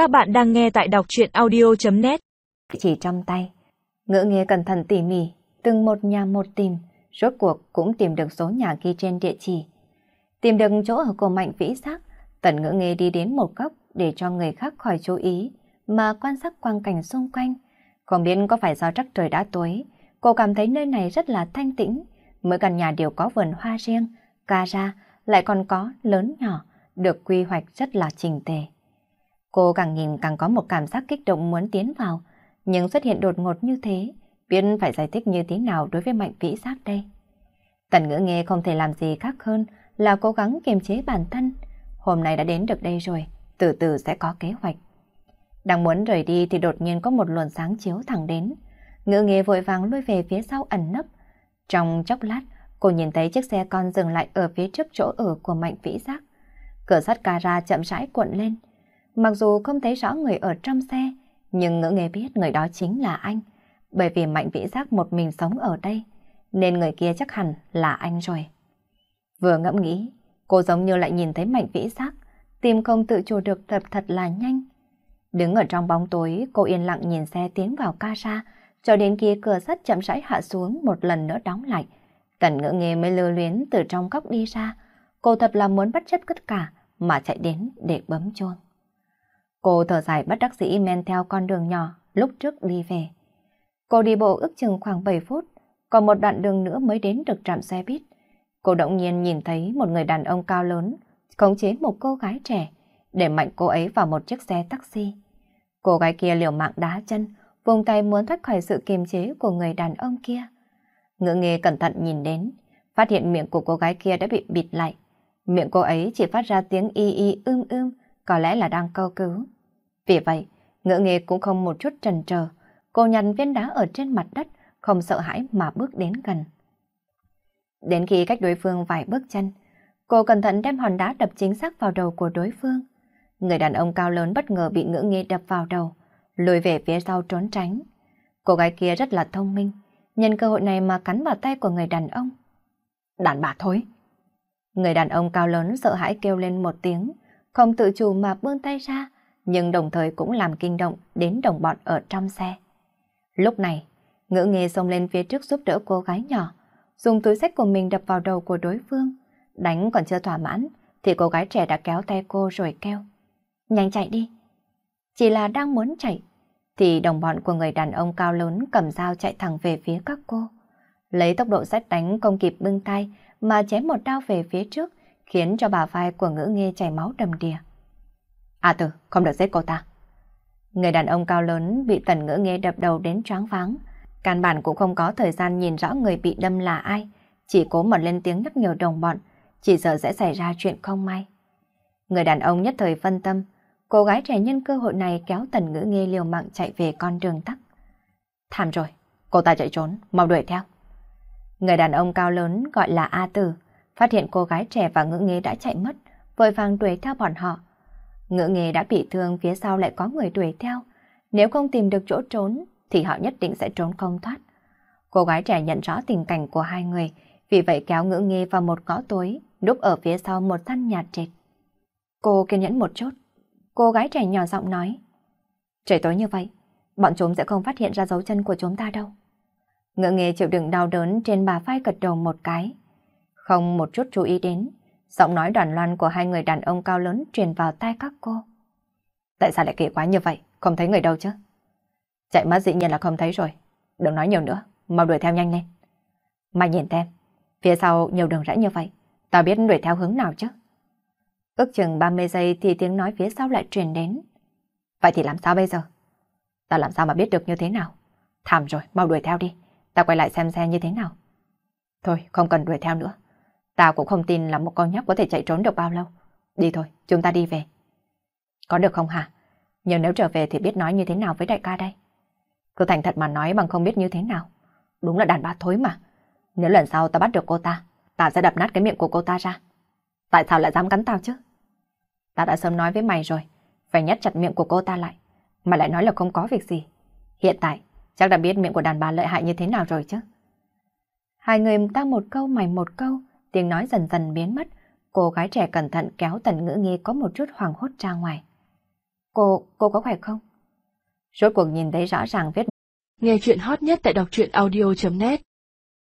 Các bạn đang nghe tại đọc truyện audio.net Chỉ trong tay, ngữ nghĩa cẩn thận tỉ mỉ, từng một nhà một tìm, rốt cuộc cũng tìm được số nhà ghi trên địa chỉ. Tìm được chỗ ở của Mạnh Vĩ Giác, tần ngữ nghĩa đi đến một góc để cho người khác khỏi chú ý, mà quan sát quang cảnh xung quanh. Không biết có phải do trắc trời đã tối, cô cảm thấy nơi này rất là thanh tĩnh, mỗi căn nhà đều có vườn hoa riêng, ca ra, lại còn có lớn nhỏ, được quy hoạch rất là trình tề. Cô càng nhìn càng có một cảm giác kích động muốn tiến vào, nhưng xuất hiện đột ngột như thế, biết phải giải thích như thế nào đối với mạnh vĩ giác đây. Tần ngữ nghe không thể làm gì khác hơn là cố gắng kiềm chế bản thân. Hôm nay đã đến được đây rồi, từ từ sẽ có kế hoạch. Đang muốn rời đi thì đột nhiên có một luồng sáng chiếu thẳng đến. Ngữ nghe vội vàng lui về phía sau ẩn nấp. Trong chốc lát, cô nhìn thấy chiếc xe con dừng lại ở phía trước chỗ ở của Mạnh Vĩ Giác. Cửa sắt cara chậm rãi cuộn lên. Mặc dù không thấy rõ người ở trong xe, nhưng ngỡ nghe biết người đó chính là anh. Bởi vì Mạnh Vĩ Giác một mình sống ở đây, nên người kia chắc hẳn là anh rồi. Vừa ngẫm nghĩ, cô giống như lại nhìn thấy Mạnh Vĩ Giác, tim không tự chủ được thật thật là nhanh. Đứng ở trong bóng tối, cô yên lặng nhìn xe tiến vào ca ra, cho đến khi cửa sắt chậm rãi hạ xuống một lần nữa đóng lại. Tần ngỡ nghề mới lưu luyến từ trong góc đi ra. Cô thật là muốn bất chấp tất cả mà chạy đến để bấm chuông. Cô thở dài bất đắc dĩ men theo con đường nhỏ lúc trước đi về. Cô đi bộ ước chừng khoảng 7 phút, còn một đoạn đường nữa mới đến được trạm xe buýt. Cô động nhiên nhìn thấy một người đàn ông cao lớn khống chế một cô gái trẻ để mạnh cô ấy vào một chiếc xe taxi. Cô gái kia liều mạng đá chân, vùng tay muốn thoát khỏi sự kiềm chế của người đàn ông kia. Ngựa nghề cẩn thận nhìn đến, phát hiện miệng của cô gái kia đã bị bịt lại. Miệng cô ấy chỉ phát ra tiếng y y ưm ưm, có lẽ là đang câu cứu. Vì vậy, ngựa nghề cũng không một chút trần chờ cô nhặt viên đá ở trên mặt đất, không sợ hãi mà bước đến gần. Đến khi cách đối phương vài bước chân, cô cẩn thận đem hòn đá đập chính xác vào đầu của đối phương. Người đàn ông cao lớn bất ngờ bị ngựa nghề đập vào đầu, lùi về phía sau trốn tránh. Cô gái kia rất là thông minh, nhân cơ hội này mà cắn vào tay của người đàn ông. Đàn bà thối! Người đàn ông cao lớn sợ hãi kêu lên một tiếng, không tự chủ mà buông tay ra, nhưng đồng thời cũng làm kinh động đến đồng bọn ở trong xe. Lúc này, ngữ nghề xông lên phía trước giúp đỡ cô gái nhỏ, dùng túi sách của mình đập vào đầu của đối phương. Đánh còn chưa thỏa mãn, thì cô gái trẻ đã kéo tay cô rồi kêu. Nhanh chạy đi. Chỉ là đang muốn chạy, thì đồng bọn của người đàn ông cao lớn cầm dao chạy thẳng về phía các cô. Lấy tốc độ sách đánh không kịp bưng tay mà chém một đao về phía trước, khiến cho bà vai của ngữ nghe chảy máu đầm đìa. À tử, không được giết cô ta. Người đàn ông cao lớn bị tần ngữ nghe đập đầu đến choáng váng. Căn bản cũng không có thời gian nhìn rõ người bị đâm là ai, chỉ cố mở lên tiếng nhắc nhở đồng bọn, chỉ sợ sẽ xảy ra chuyện không may. Người đàn ông nhất thời phân tâm, cô gái trẻ nhân cơ hội này kéo tần ngữ nghe liều mạng chạy về con đường tắt. Thảm rồi, cô ta chạy trốn, mau đuổi theo. Người đàn ông cao lớn gọi là A Tử, phát hiện cô gái trẻ và ngữ nghề đã chạy mất, vội vàng đuổi theo bọn họ. Ngữ nghề đã bị thương phía sau lại có người đuổi theo. Nếu không tìm được chỗ trốn thì họ nhất định sẽ trốn không thoát. Cô gái trẻ nhận rõ tình cảnh của hai người, vì vậy kéo ngữ nghề vào một ngõ tối, núp ở phía sau một căn nhà trệt. Cô kiên nhẫn một chút. Cô gái trẻ nhỏ giọng nói. Trời tối như vậy, bọn chúng sẽ không phát hiện ra dấu chân của chúng ta đâu. Ngữ nghề chịu đựng đau đớn trên bà vai gật đầu một cái. Không một chút chú ý đến, Giọng nói đoàn loan của hai người đàn ông cao lớn truyền vào tai các cô. Tại sao lại kỳ quá như vậy? Không thấy người đâu chứ? Chạy mất dĩ nhiên là không thấy rồi. Đừng nói nhiều nữa, mau đuổi theo nhanh lên. Mà nhìn thêm, phía sau nhiều đường rẽ như vậy, tao biết đuổi theo hướng nào chứ? Ước chừng 30 giây thì tiếng nói phía sau lại truyền đến. Vậy thì làm sao bây giờ? Tao làm sao mà biết được như thế nào? Thảm rồi, mau đuổi theo đi. Tao quay lại xem xe như thế nào. Thôi, không cần đuổi theo nữa. Tao cũng không tin là một con nhóc có thể chạy trốn được bao lâu. Đi thôi, chúng ta đi về. Có được không hả? Nhưng nếu trở về thì biết nói như thế nào với đại ca đây? Cứ thành thật mà nói bằng không biết như thế nào. Đúng là đàn bà thối mà. Nếu lần sau ta bắt được cô ta, ta sẽ đập nát cái miệng của cô ta ra. Tại sao lại dám cắn tao chứ? ta đã sớm nói với mày rồi, phải nhét chặt miệng của cô ta lại. Mà lại nói là không có việc gì. Hiện tại, chắc đã biết miệng của đàn bà lợi hại như thế nào rồi chứ. Hai người ta một câu mày một câu, tiếng nói dần dần biến mất, cô gái trẻ cẩn thận kéo tần ngữ nghi có một chút hoàng hốt ra ngoài. Cô, cô có khỏe không? Rốt cuộc nhìn thấy rõ ràng viết. Nghe chuyện hot nhất tại đọc truyện audio.net